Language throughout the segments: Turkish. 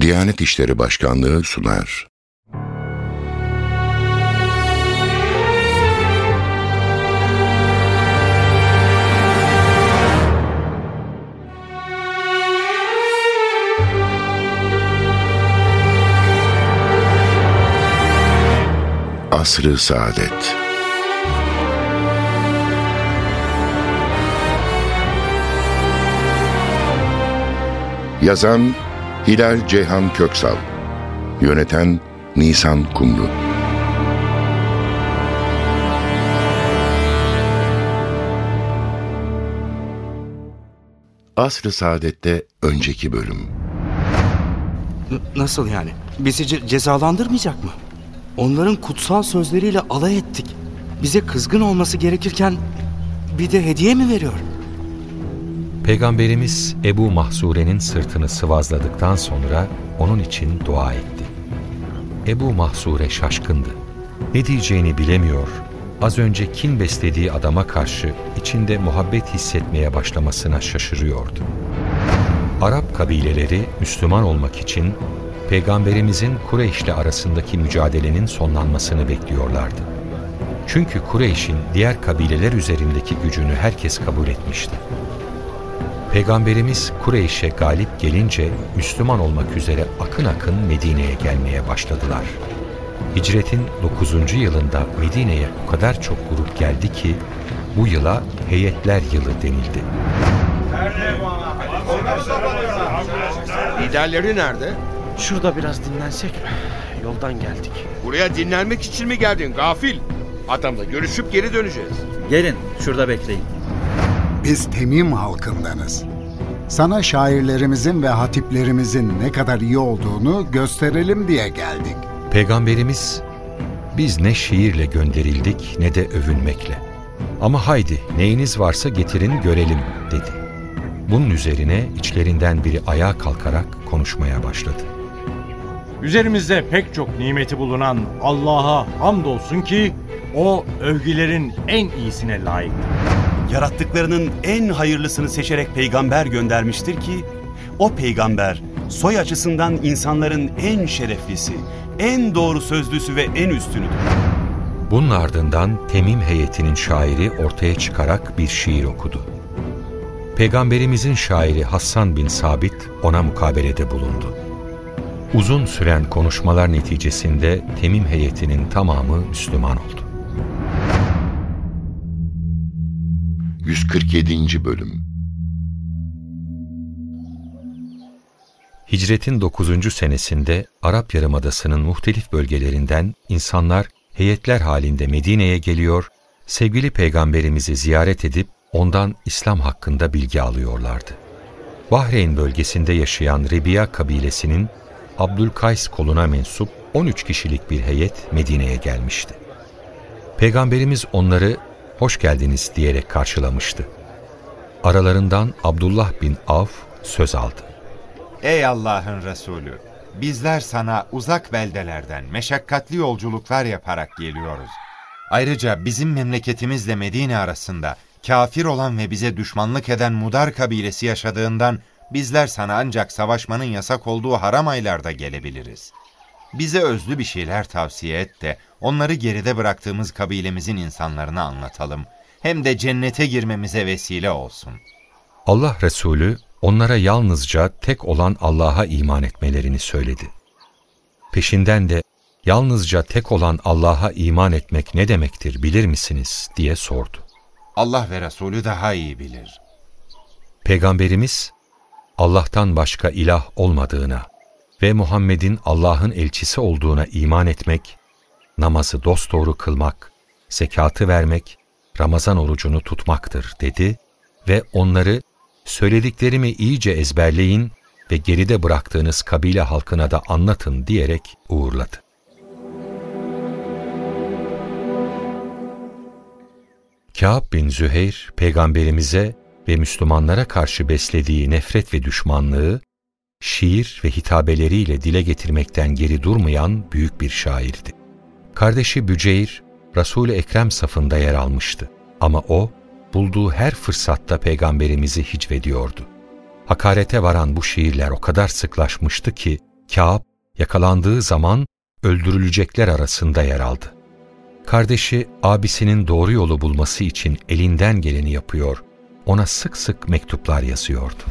Diyanet İşleri Başkanlığı sunar. Asr-ı Saadet Yazan Hilal Ceyhan Köksal Yöneten Nisan Kumru Asr-ı Saadet'te önceki bölüm nasıl yani? Bizi ce- cezalandırmayacak mı? Onların kutsal sözleriyle alay ettik. Bize kızgın olması gerekirken bir de hediye mi veriyor? Peygamberimiz Ebu Mahsure'nin sırtını sıvazladıktan sonra onun için dua etti. Ebu Mahsure şaşkındı. Ne diyeceğini bilemiyor, az önce kin beslediği adama karşı içinde muhabbet hissetmeye başlamasına şaşırıyordu. Arap kabileleri Müslüman olmak için Peygamberimizin Kureyş'le arasındaki mücadelenin sonlanmasını bekliyorlardı. Çünkü Kureyş'in diğer kabileler üzerindeki gücünü herkes kabul etmişti. Peygamberimiz Kureyş'e galip gelince Müslüman olmak üzere akın akın Medine'ye gelmeye başladılar. Hicretin 9. yılında Medine'ye o kadar çok grup geldi ki bu yıla heyetler yılı denildi. Liderleri nerede? Şurada biraz dinlensek mi? Yoldan geldik. Buraya dinlenmek için mi geldin gafil? Adamla görüşüp geri döneceğiz. Gelin şurada bekleyin. Biz Temim halkındanız. Sana şairlerimizin ve hatiplerimizin ne kadar iyi olduğunu gösterelim diye geldik. Peygamberimiz biz ne şiirle gönderildik ne de övünmekle. Ama haydi neyiniz varsa getirin görelim dedi. Bunun üzerine içlerinden biri ayağa kalkarak konuşmaya başladı. Üzerimizde pek çok nimeti bulunan Allah'a hamdolsun ki o övgülerin en iyisine layıktır. Yarattıklarının en hayırlısını seçerek peygamber göndermiştir ki o peygamber soy açısından insanların en şereflisi, en doğru sözlüsü ve en üstünüdür. Bunun ardından Temim heyetinin şairi ortaya çıkarak bir şiir okudu. Peygamberimizin şairi Hassan bin Sabit ona mukabelede bulundu. Uzun süren konuşmalar neticesinde Temim heyetinin tamamı Müslüman oldu. 147. Bölüm Hicretin 9. senesinde Arap Yarımadası'nın muhtelif bölgelerinden insanlar heyetler halinde Medine'ye geliyor, sevgili peygamberimizi ziyaret edip ondan İslam hakkında bilgi alıyorlardı. Bahreyn bölgesinde yaşayan Rebiya kabilesinin Abdülkays koluna mensup 13 kişilik bir heyet Medine'ye gelmişti. Peygamberimiz onları hoş geldiniz diyerek karşılamıştı. Aralarından Abdullah bin Avf söz aldı. Ey Allah'ın Resulü! Bizler sana uzak beldelerden meşakkatli yolculuklar yaparak geliyoruz. Ayrıca bizim memleketimizle Medine arasında kafir olan ve bize düşmanlık eden Mudar kabilesi yaşadığından bizler sana ancak savaşmanın yasak olduğu haram aylarda gelebiliriz. Bize özlü bir şeyler tavsiye et de onları geride bıraktığımız kabilemizin insanlarına anlatalım. Hem de cennete girmemize vesile olsun. Allah Resulü onlara yalnızca tek olan Allah'a iman etmelerini söyledi. Peşinden de yalnızca tek olan Allah'a iman etmek ne demektir bilir misiniz diye sordu. Allah ve Resulü daha iyi bilir. Peygamberimiz Allah'tan başka ilah olmadığına ve Muhammed'in Allah'ın elçisi olduğuna iman etmek, namazı dosdoğru kılmak, zekatı vermek, Ramazan orucunu tutmaktır dedi ve onları söylediklerimi iyice ezberleyin ve geride bıraktığınız kabile halkına da anlatın diyerek uğurladı. Kâb bin Züheyr peygamberimize ve Müslümanlara karşı beslediği nefret ve düşmanlığı şiir ve hitabeleriyle dile getirmekten geri durmayan büyük bir şairdi. Kardeşi Büceyr, Resul-i Ekrem safında yer almıştı. Ama o, bulduğu her fırsatta peygamberimizi hicvediyordu. Hakarete varan bu şiirler o kadar sıklaşmıştı ki, Kâb, yakalandığı zaman öldürülecekler arasında yer aldı. Kardeşi abisinin doğru yolu bulması için elinden geleni yapıyor, ona sık sık mektuplar yazıyordu.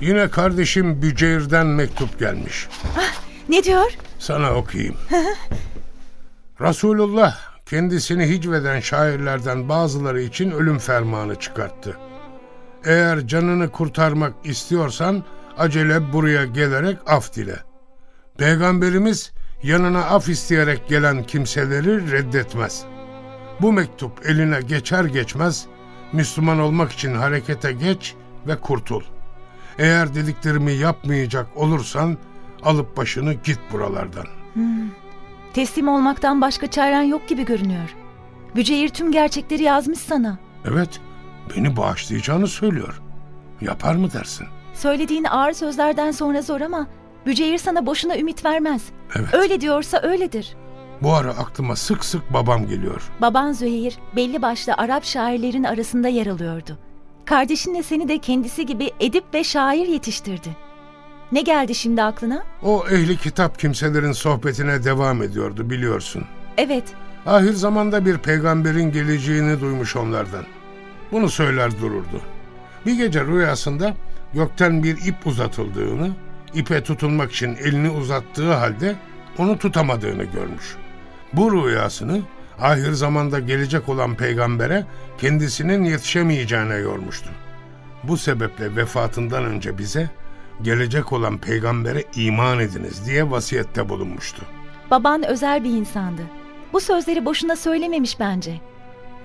Yine kardeşim Büceyr'den mektup gelmiş. Ne diyor? Sana okuyayım. Resulullah kendisini hicveden şairlerden bazıları için ölüm fermanı çıkarttı. Eğer canını kurtarmak istiyorsan acele buraya gelerek af dile. Peygamberimiz yanına af isteyerek gelen kimseleri reddetmez. Bu mektup eline geçer geçmez Müslüman olmak için harekete geç ve kurtul. Eğer dediklerimi yapmayacak olursan alıp başını git buralardan. Hmm. Teslim olmaktan başka çaren yok gibi görünüyor. Büceyir tüm gerçekleri yazmış sana. Evet, beni bağışlayacağını söylüyor. Yapar mı dersin? Söylediğin ağır sözlerden sonra zor ama Büceyir sana boşuna ümit vermez. Evet. Öyle diyorsa öyledir. Bu ara aklıma sık sık babam geliyor. Baban Züheyr belli başlı Arap şairlerin arasında yer alıyordu. Kardeşinle seni de kendisi gibi edip ve şair yetiştirdi. Ne geldi şimdi aklına? O ehli kitap kimselerin sohbetine devam ediyordu biliyorsun. Evet. Ahir zamanda bir peygamberin geleceğini duymuş onlardan. Bunu söyler dururdu. Bir gece rüyasında gökten bir ip uzatıldığını, ipe tutunmak için elini uzattığı halde onu tutamadığını görmüş. Bu rüyasını ahir zamanda gelecek olan peygambere kendisinin yetişemeyeceğine yormuştu. Bu sebeple vefatından önce bize gelecek olan peygambere iman ediniz diye vasiyette bulunmuştu. Baban özel bir insandı. Bu sözleri boşuna söylememiş bence.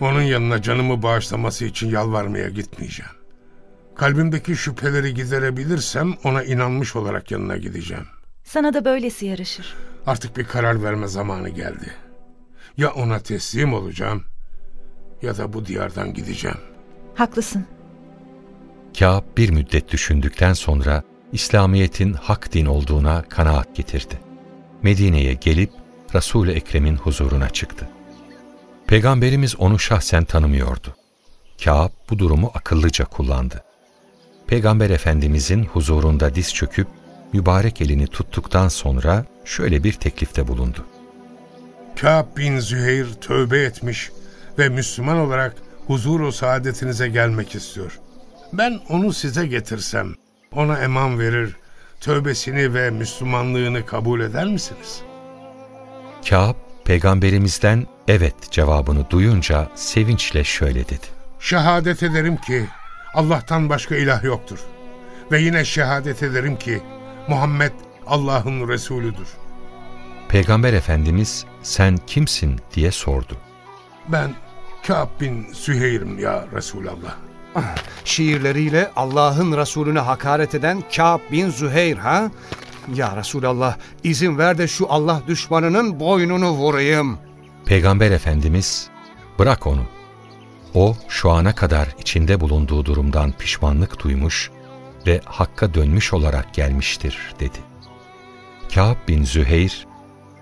Onun yanına canımı bağışlaması için yalvarmaya gitmeyeceğim. Kalbimdeki şüpheleri giderebilirsem ona inanmış olarak yanına gideceğim. Sana da böylesi yaraşır. Artık bir karar verme zamanı geldi. Ya ona teslim olacağım ya da bu diyardan gideceğim. Haklısın. Kâb bir müddet düşündükten sonra İslamiyet'in hak din olduğuna kanaat getirdi. Medine'ye gelip Resul-i Ekrem'in huzuruna çıktı. Peygamberimiz onu şahsen tanımıyordu. Kâb bu durumu akıllıca kullandı. Peygamber Efendimizin huzurunda diz çöküp mübarek elini tuttuktan sonra şöyle bir teklifte bulundu. Kâb bin Züheyr tövbe etmiş ve Müslüman olarak huzuru saadetinize gelmek istiyor. Ben onu size getirsem, ona eman verir, tövbesini ve Müslümanlığını kabul eder misiniz? Kâb, peygamberimizden evet cevabını duyunca sevinçle şöyle dedi. Şehadet ederim ki Allah'tan başka ilah yoktur. Ve yine şehadet ederim ki Muhammed Allah'ın Resulüdür. Peygamber Efendimiz sen kimsin diye sordu. Ben Kâb bin Süheyr'im ya Resulallah. Şiirleriyle Allah'ın Resulüne hakaret eden Kâb bin Züheyr ha? Ya Resulallah izin ver de şu Allah düşmanının boynunu vurayım. Peygamber Efendimiz bırak onu. O şu ana kadar içinde bulunduğu durumdan pişmanlık duymuş ve Hakk'a dönmüş olarak gelmiştir dedi. Kâb bin Züheyr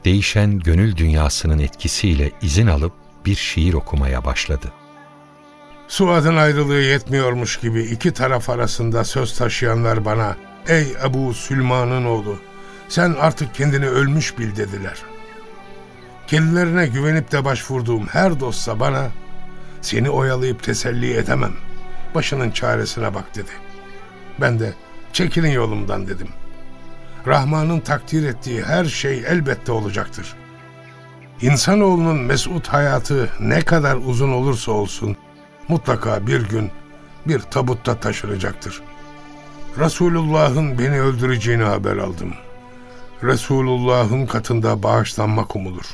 değişen gönül dünyasının etkisiyle izin alıp bir şiir okumaya başladı. Suad'ın ayrılığı yetmiyormuş gibi iki taraf arasında söz taşıyanlar bana ''Ey Ebu Sülman'ın oğlu, sen artık kendini ölmüş bil.'' dediler. Kendilerine güvenip de başvurduğum her dostsa bana ''Seni oyalayıp teselli edemem, başının çaresine bak.'' dedi. Ben de ''Çekilin yolumdan.'' dedim. Rahman'ın takdir ettiği her şey elbette olacaktır. İnsanoğlunun mesut hayatı ne kadar uzun olursa olsun, mutlaka bir gün bir tabutta taşınacaktır. Resulullah'ın beni öldüreceğini haber aldım. Resulullah'ın katında bağışlanmak umulur.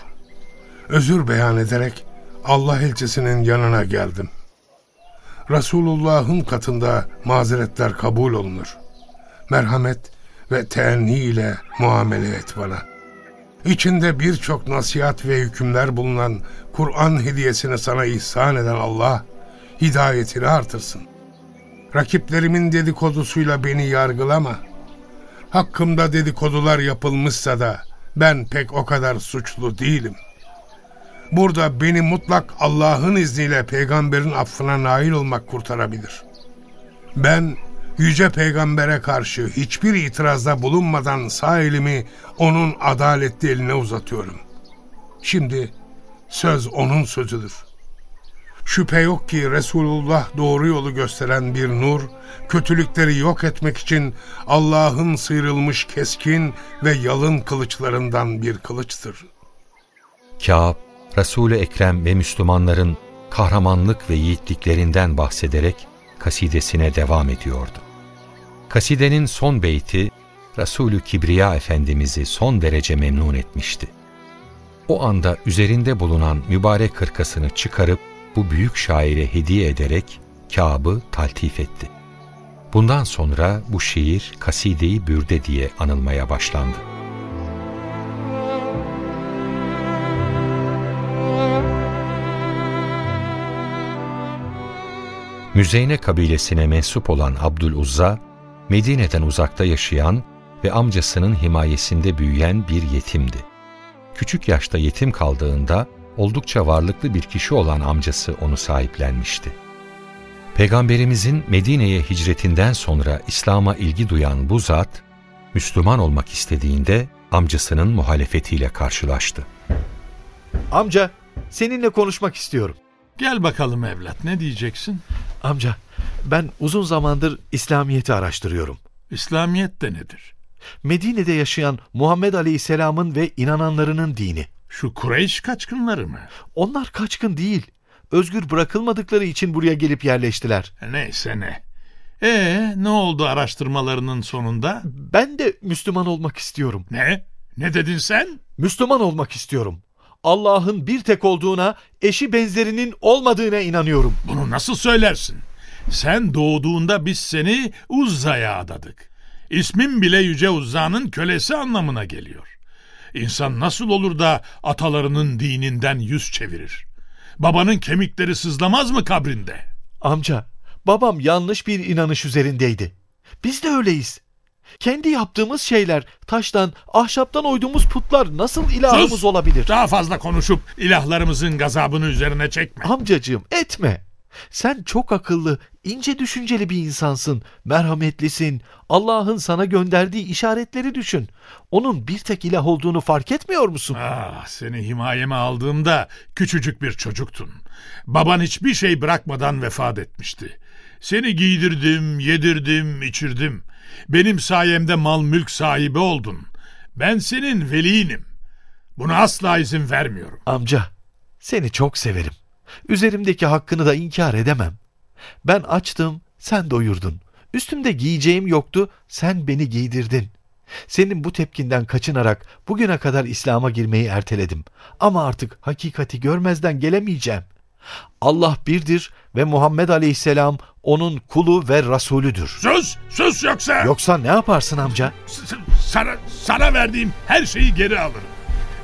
Özür beyan ederek Allah elçisinin yanına geldim. Resulullah'ın katında mazeretler kabul olunur. Merhamet ve teenni ile muamele et bana. İçinde birçok nasihat ve hükümler bulunan Kur'an hediyesini sana ihsan eden Allah, hidayetini artırsın. Rakiplerimin dedikodusuyla beni yargılama. Hakkımda dedikodular yapılmışsa da ben pek o kadar suçlu değilim. Burada beni mutlak Allah'ın izniyle peygamberin affına nail olmak kurtarabilir. Ben Yüce Peygamber'e karşı hiçbir itirazda bulunmadan sağ elimi onun adaletli eline uzatıyorum. Şimdi söz onun sözüdür. Şüphe yok ki Resulullah doğru yolu gösteren bir nur, kötülükleri yok etmek için Allah'ın sıyrılmış keskin ve yalın kılıçlarından bir kılıçtır. Kâb, Resul-i Ekrem ve Müslümanların kahramanlık ve yiğitliklerinden bahsederek kasidesine devam ediyordu. Kasidenin son beyti, Resulü Kibriya Efendimiz'i son derece memnun etmişti. O anda üzerinde bulunan mübarek hırkasını çıkarıp bu büyük şaire hediye ederek Kâb'ı taltif etti. Bundan sonra bu şiir Kaside-i Bürde diye anılmaya başlandı. Müzeyne kabilesine mensup olan Abdüluzza, Medine'den uzakta yaşayan ve amcasının himayesinde büyüyen bir yetimdi. Küçük yaşta yetim kaldığında oldukça varlıklı bir kişi olan amcası onu sahiplenmişti. Peygamberimizin Medine'ye hicretinden sonra İslam'a ilgi duyan bu zat, Müslüman olmak istediğinde amcasının muhalefetiyle karşılaştı. Amca, seninle konuşmak istiyorum. Gel bakalım evlat, ne diyeceksin? Amca, ben uzun zamandır İslamiyet'i araştırıyorum. İslamiyet de nedir? Medine'de yaşayan Muhammed Aleyhisselam'ın ve inananlarının dini. Şu Kureyş kaçkınları mı? Onlar kaçkın değil. Özgür bırakılmadıkları için buraya gelip yerleştiler. Neyse ne. Ee, ne oldu araştırmalarının sonunda? Ben de Müslüman olmak istiyorum. Ne? Ne dedin sen? Müslüman olmak istiyorum. Allah'ın bir tek olduğuna, eşi benzerinin olmadığına inanıyorum. Bunu nasıl söylersin? Sen doğduğunda biz seni Uzza'ya adadık. İsmin bile Yüce Uzza'nın kölesi anlamına geliyor. İnsan nasıl olur da atalarının dininden yüz çevirir? Babanın kemikleri sızlamaz mı kabrinde? Amca, babam yanlış bir inanış üzerindeydi. Biz de öyleyiz. Kendi yaptığımız şeyler, taştan, ahşaptan oyduğumuz putlar nasıl ilahımız Sus! olabilir? Daha fazla konuşup ilahlarımızın gazabını üzerine çekme. Amcacığım etme. Sen çok akıllı, ince düşünceli bir insansın, merhametlisin. Allah'ın sana gönderdiği işaretleri düşün. Onun bir tek ilah olduğunu fark etmiyor musun? Ah, seni himayeme aldığımda küçücük bir çocuktun. Baban hiçbir şey bırakmadan vefat etmişti. Seni giydirdim, yedirdim, içirdim. Benim sayemde mal mülk sahibi oldun. Ben senin veliyinim. Buna asla izin vermiyorum. Amca, seni çok severim. Üzerimdeki hakkını da inkar edemem. Ben açtım, sen doyurdun. Üstümde giyeceğim yoktu, sen beni giydirdin. Senin bu tepkinden kaçınarak bugüne kadar İslam'a girmeyi erteledim. Ama artık hakikati görmezden gelemeyeceğim. Allah birdir ve Muhammed Aleyhisselam onun kulu ve rasulüdür. Sus, sus yoksa... Yoksa ne yaparsın amca? S- sana, sana verdiğim her şeyi geri alırım.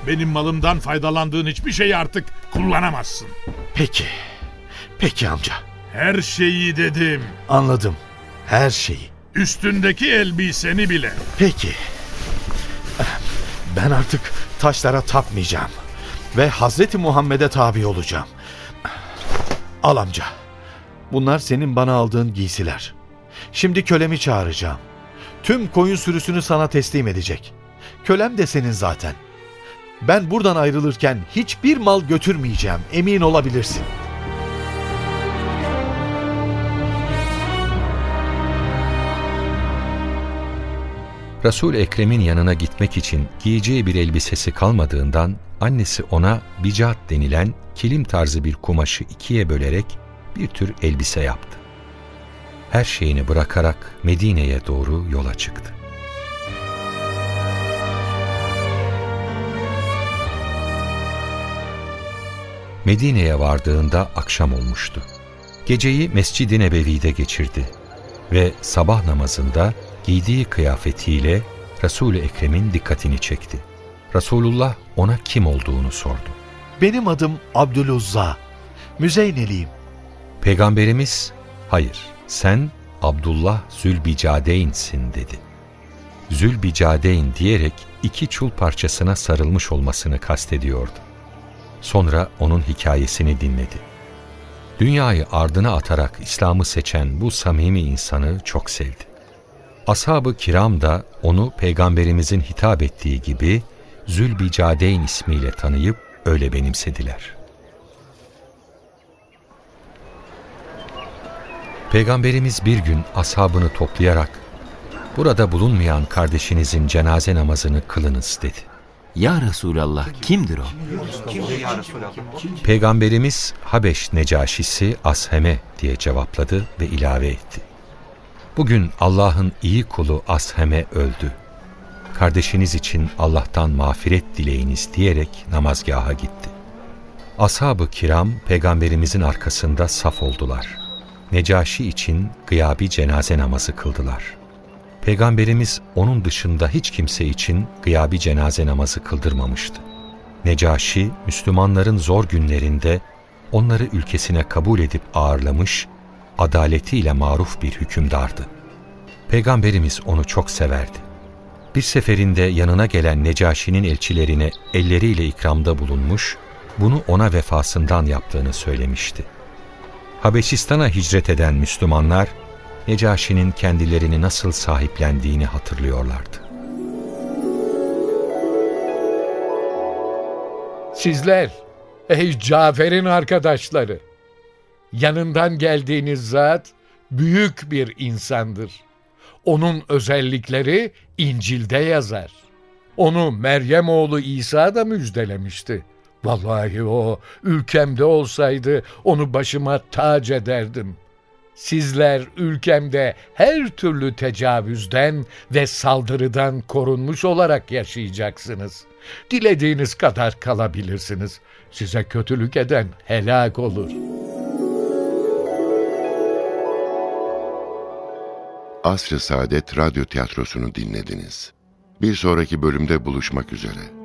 Benim malımdan faydalandığın hiçbir şeyi artık kullanamazsın. Peki, peki amca. Her şeyi dedim. Anladım, her şeyi. Üstündeki elbiseni bile. Peki. Ben artık taşlara tapmayacağım. Ve Hazreti Muhammed'e tabi olacağım. Al amca. Bunlar senin bana aldığın giysiler. Şimdi kölemi çağıracağım. Tüm koyun sürüsünü sana teslim edecek. Kölem de senin zaten. Ben buradan ayrılırken hiçbir mal götürmeyeceğim. Emin olabilirsin. Resul Ekrem'in yanına gitmek için giyeceği bir elbisesi kalmadığından annesi ona bicat denilen kilim tarzı bir kumaşı ikiye bölerek bir tür elbise yaptı. Her şeyini bırakarak Medine'ye doğru yola çıktı. Medine'ye vardığında akşam olmuştu. Geceyi Mescid-i Nebevi'de geçirdi ve sabah namazında giydiği kıyafetiyle Resul-i Ekrem'in dikkatini çekti. Resulullah ona kim olduğunu sordu. Benim adım Abdüluzza. Müzeyneliyim. Peygamberimiz, hayır sen Abdullah Zülbicadeyn'sin dedi. Zülbicadeyn diyerek iki çul parçasına sarılmış olmasını kastediyordu. Sonra onun hikayesini dinledi. Dünyayı ardına atarak İslam'ı seçen bu samimi insanı çok sevdi. Ashab-ı kiram da onu peygamberimizin hitap ettiği gibi Zülbicadeyn ismiyle tanıyıp öyle benimsediler. Peygamberimiz bir gün ashabını toplayarak burada bulunmayan kardeşinizin cenaze namazını kılınız dedi. Ya Resulallah kimdir o? Peygamberimiz Habeş Necaşisi Asheme diye cevapladı ve ilave etti. Bugün Allah'ın iyi kulu Asheme öldü. Kardeşiniz için Allah'tan mağfiret dileyiniz diyerek namazgaha gitti. Ashab-ı kiram peygamberimizin arkasında saf oldular. Necaşi için gıyabi cenaze namazı kıldılar. Peygamberimiz onun dışında hiç kimse için gıyabi cenaze namazı kıldırmamıştı. Necaşi, Müslümanların zor günlerinde onları ülkesine kabul edip ağırlamış, adaletiyle maruf bir hükümdardı. Peygamberimiz onu çok severdi. Bir seferinde yanına gelen Necaşi'nin elçilerine elleriyle ikramda bulunmuş, bunu ona vefasından yaptığını söylemişti. Habeşistan'a hicret eden Müslümanlar, Necaşi'nin kendilerini nasıl sahiplendiğini hatırlıyorlardı. Sizler, ey Cafer'in arkadaşları, yanından geldiğiniz zat büyük bir insandır. Onun özellikleri İncil'de yazar. Onu Meryem oğlu İsa da müjdelemişti. Vallahi o ülkemde olsaydı onu başıma tac ederdim. Sizler ülkemde her türlü tecavüzden ve saldırıdan korunmuş olarak yaşayacaksınız. Dilediğiniz kadar kalabilirsiniz. Size kötülük eden helak olur. Asr-ı Saadet Radyo Tiyatrosu'nu dinlediniz. Bir sonraki bölümde buluşmak üzere.